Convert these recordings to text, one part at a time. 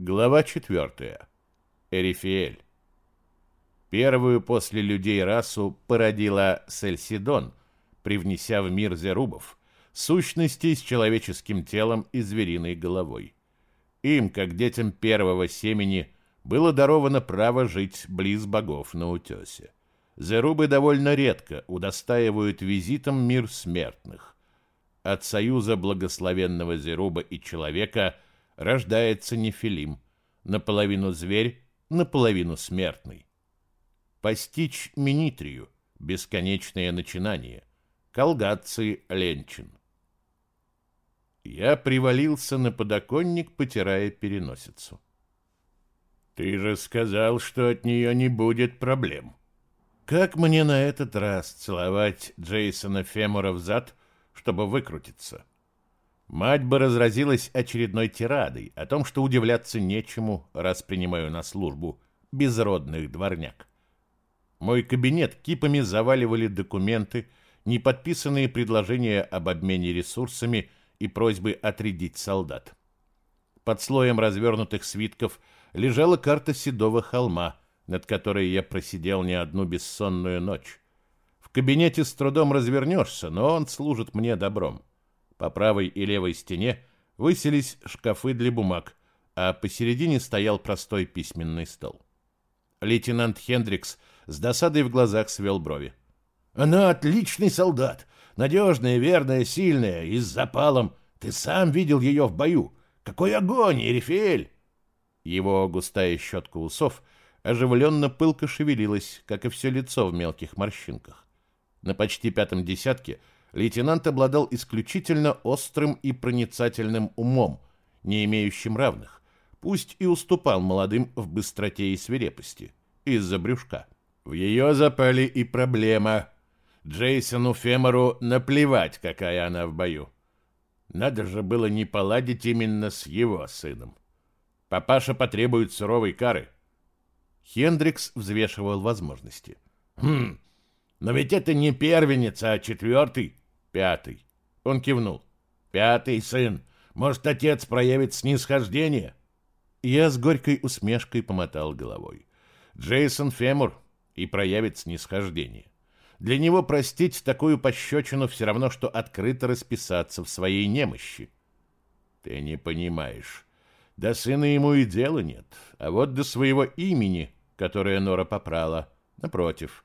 Глава 4. Эрифиэль. Первую после людей расу породила Сельсидон, привнеся в мир зерубов, сущности с человеческим телом и звериной головой. Им, как детям первого семени, было даровано право жить близ богов на утесе. Зерубы довольно редко удостаивают визитом мир смертных. От союза благословенного Зеруба и человека – рождается нефилим, наполовину зверь, наполовину смертный. Постичь Минитрию, бесконечное начинание, Колгатцы Ленчин. Я привалился на подоконник, потирая переносицу. «Ты же сказал, что от нее не будет проблем. Как мне на этот раз целовать Джейсона Фемора в зад, чтобы выкрутиться?» Мать бы разразилась очередной тирадой о том, что удивляться нечему, раз принимаю на службу безродных дворняк. Мой кабинет кипами заваливали документы, неподписанные предложения об обмене ресурсами и просьбы отрядить солдат. Под слоем развернутых свитков лежала карта Седого холма, над которой я просидел не одну бессонную ночь. В кабинете с трудом развернешься, но он служит мне добром. По правой и левой стене высились шкафы для бумаг, а посередине стоял простой письменный стол. Лейтенант Хендрикс с досадой в глазах свел брови. «Она отличный солдат, надежная, верная, сильная и с запалом. Ты сам видел ее в бою. Какой огонь, Эрифель!» Его густая щетка усов оживленно пылко шевелилась, как и все лицо в мелких морщинках. На почти пятом десятке – лейтенант обладал исключительно острым и проницательным умом, не имеющим равных, пусть и уступал молодым в быстроте и свирепости, из-за брюшка. В ее запале и проблема. Джейсону Фемору наплевать, какая она в бою. Надо же было не поладить именно с его сыном. Папаша потребует суровой кары. Хендрикс взвешивал возможности. «Хм, но ведь это не первенец, а четвертый. Пятый. Он кивнул. Пятый сын. Может, отец проявит снисхождение? Я с горькой усмешкой помотал головой. Джейсон Фемур и проявит снисхождение. Для него простить такую пощечину все равно, что открыто расписаться в своей немощи. Ты не понимаешь. До сына ему и дела нет. А вот до своего имени, которое Нора попрала, напротив,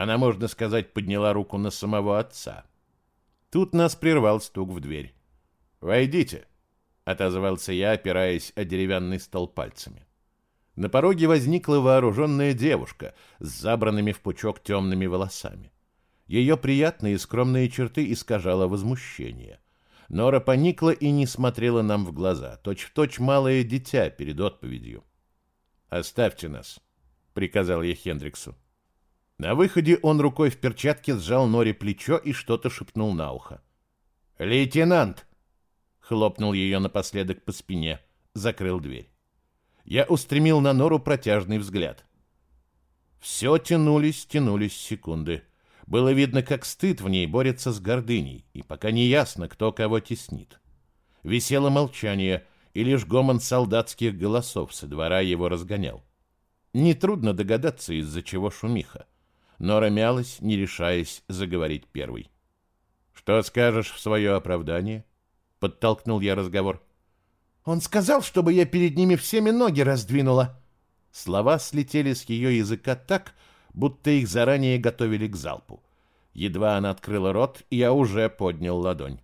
она, можно сказать, подняла руку на самого отца. Тут нас прервал стук в дверь. «Войдите», — отозвался я, опираясь о деревянный стол пальцами. На пороге возникла вооруженная девушка с забранными в пучок темными волосами. Ее приятные и скромные черты искажало возмущение. Нора поникла и не смотрела нам в глаза, точь-в-точь точь малое дитя перед отповедью. «Оставьте нас», — приказал я Хендриксу. На выходе он рукой в перчатке сжал Норе плечо и что-то шепнул на ухо. «Лейтенант!» — хлопнул ее напоследок по спине, закрыл дверь. Я устремил на Нору протяжный взгляд. Все тянулись, тянулись секунды. Было видно, как стыд в ней борется с гордыней, и пока не ясно, кто кого теснит. Висело молчание, и лишь гомон солдатских голосов со двора его разгонял. Нетрудно догадаться, из-за чего шумиха. Нора мялась, не решаясь заговорить первой. «Что скажешь в свое оправдание?» — подтолкнул я разговор. «Он сказал, чтобы я перед ними всеми ноги раздвинула». Слова слетели с ее языка так, будто их заранее готовили к залпу. Едва она открыла рот, я уже поднял ладонь.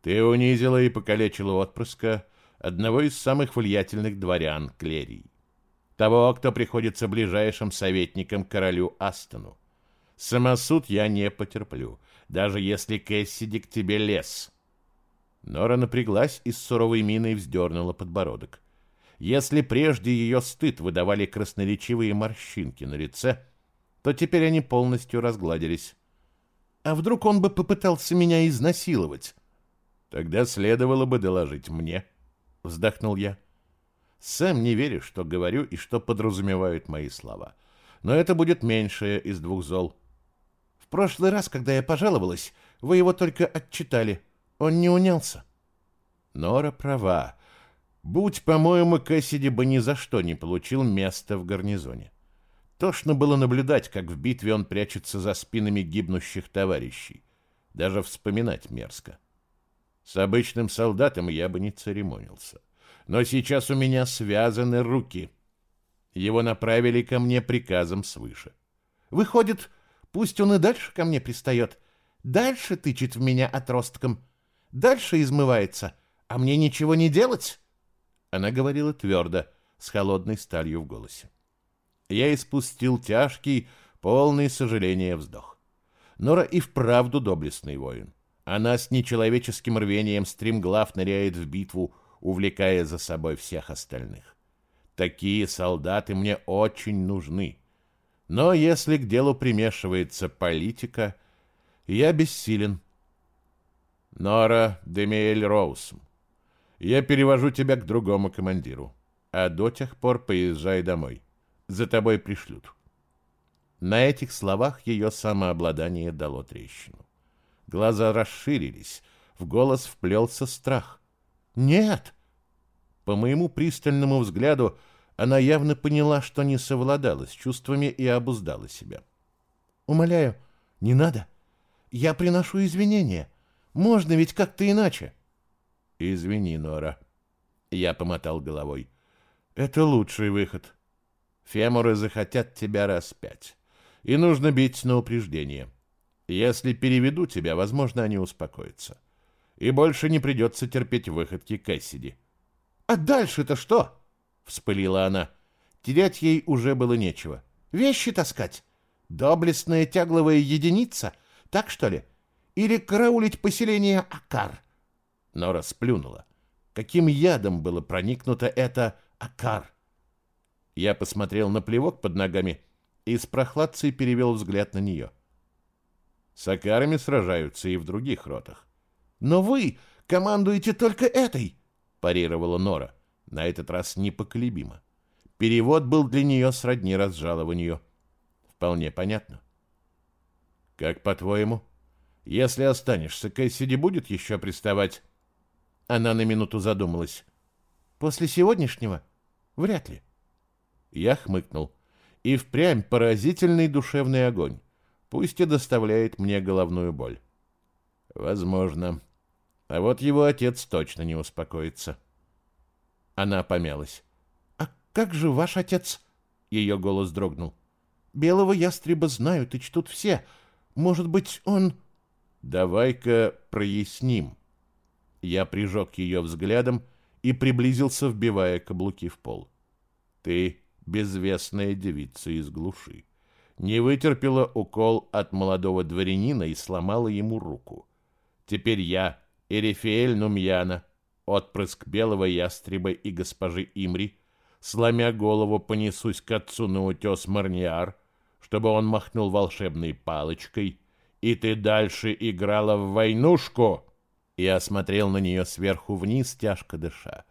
«Ты унизила и покалечила отпрыска одного из самых влиятельных дворян Клерии того, кто приходится ближайшим советником королю Астону. Самосуд я не потерплю, даже если Кэссиди к тебе лез. Нора напряглась и с суровой миной вздернула подбородок. Если прежде ее стыд выдавали красноречивые морщинки на лице, то теперь они полностью разгладились. А вдруг он бы попытался меня изнасиловать? Тогда следовало бы доложить мне, вздохнул я. — сам не верю, что говорю и что подразумевают мои слова. Но это будет меньшее из двух зол. В прошлый раз, когда я пожаловалась, вы его только отчитали. Он не унялся. Нора права. Будь, по-моему, Кэссиди бы ни за что не получил место в гарнизоне. Тошно было наблюдать, как в битве он прячется за спинами гибнущих товарищей. Даже вспоминать мерзко. С обычным солдатом я бы не церемонился. Но сейчас у меня связаны руки. Его направили ко мне приказом свыше. Выходит, пусть он и дальше ко мне пристает. Дальше тычет в меня отростком. Дальше измывается. А мне ничего не делать? Она говорила твердо, с холодной сталью в голосе. Я испустил тяжкий, полный сожаления вздох. Нора и вправду доблестный воин. Она с нечеловеческим рвением стремглав ныряет в битву, увлекая за собой всех остальных. Такие солдаты мне очень нужны. Но если к делу примешивается политика, я бессилен. Нора Демиэль Роусом, я перевожу тебя к другому командиру, а до тех пор поезжай домой. За тобой пришлют. На этих словах ее самообладание дало трещину. Глаза расширились, в голос вплелся страх. «Нет!» По моему пристальному взгляду она явно поняла, что не совладала с чувствами и обуздала себя. «Умоляю, не надо. Я приношу извинения. Можно ведь как-то иначе». «Извини, Нора». Я помотал головой. «Это лучший выход. Феморы захотят тебя распять. И нужно бить на упреждение. Если переведу тебя, возможно, они успокоятся. И больше не придется терпеть выходки Кэссиди. «А дальше-то что?» — вспылила она. Терять ей уже было нечего. «Вещи таскать? Доблестная тягловая единица? Так что ли? Или караулить поселение Акар?» Но расплюнула. Каким ядом было проникнуто это Акар? Я посмотрел на плевок под ногами и с прохладцей перевел взгляд на нее. С Акарами сражаются и в других ротах. «Но вы командуете только этой!» — парировала Нора, на этот раз непоколебимо. Перевод был для нее сродни разжалованию. Вполне понятно. «Как по-твоему, если останешься, Кэссиди будет еще приставать?» Она на минуту задумалась. «После сегодняшнего? Вряд ли». Я хмыкнул. И впрямь поразительный душевный огонь. Пусть и доставляет мне головную боль. Возможно. А вот его отец точно не успокоится. Она помялась. «А как же ваш отец?» Ее голос дрогнул. «Белого ястреба знают и чтут все. Может быть, он...» «Давай-ка проясним». Я прижег ее взглядом и приблизился, вбивая каблуки в пол. «Ты безвестная девица из глуши. Не вытерпела укол от молодого дворянина и сломала ему руку. Теперь я, Эрифеэль Нумьяна, отпрыск белого ястреба и госпожи Имри, сломя голову, понесусь к отцу на утес Марниар, чтобы он махнул волшебной палочкой, и ты дальше играла в войнушку. Я смотрел на нее сверху вниз, тяжко дыша.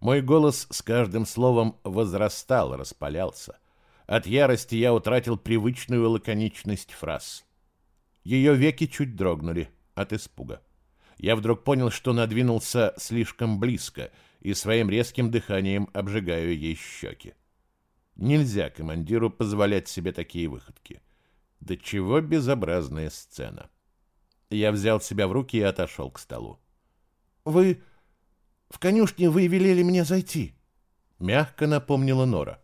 Мой голос с каждым словом возрастал, распалялся. От ярости я утратил привычную лаконичность фраз. Ее веки чуть дрогнули от испуга. Я вдруг понял, что надвинулся слишком близко и своим резким дыханием обжигаю ей щеки. Нельзя командиру позволять себе такие выходки. Да чего безобразная сцена. Я взял себя в руки и отошел к столу. «Вы в конюшне вы велели мне зайти. Мягко напомнила Нора.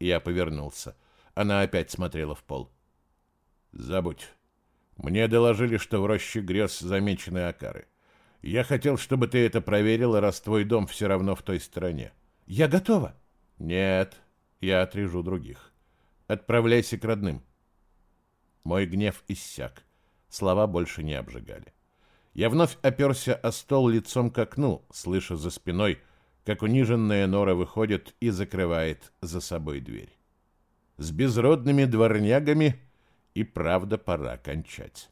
Я повернулся. Она опять смотрела в пол. Забудь. Мне доложили, что в роще грез замечены окары. Я хотел, чтобы ты это проверила, раз твой дом все равно в той стороне. Я готова. Нет, я отрежу других. Отправляйся к родным. Мой гнев иссяк. Слова больше не обжигали. Я вновь оперся о стол лицом к окну, слыша за спиной, как униженная нора выходит и закрывает за собой дверь. С безродными дворнягами и правда пора кончать.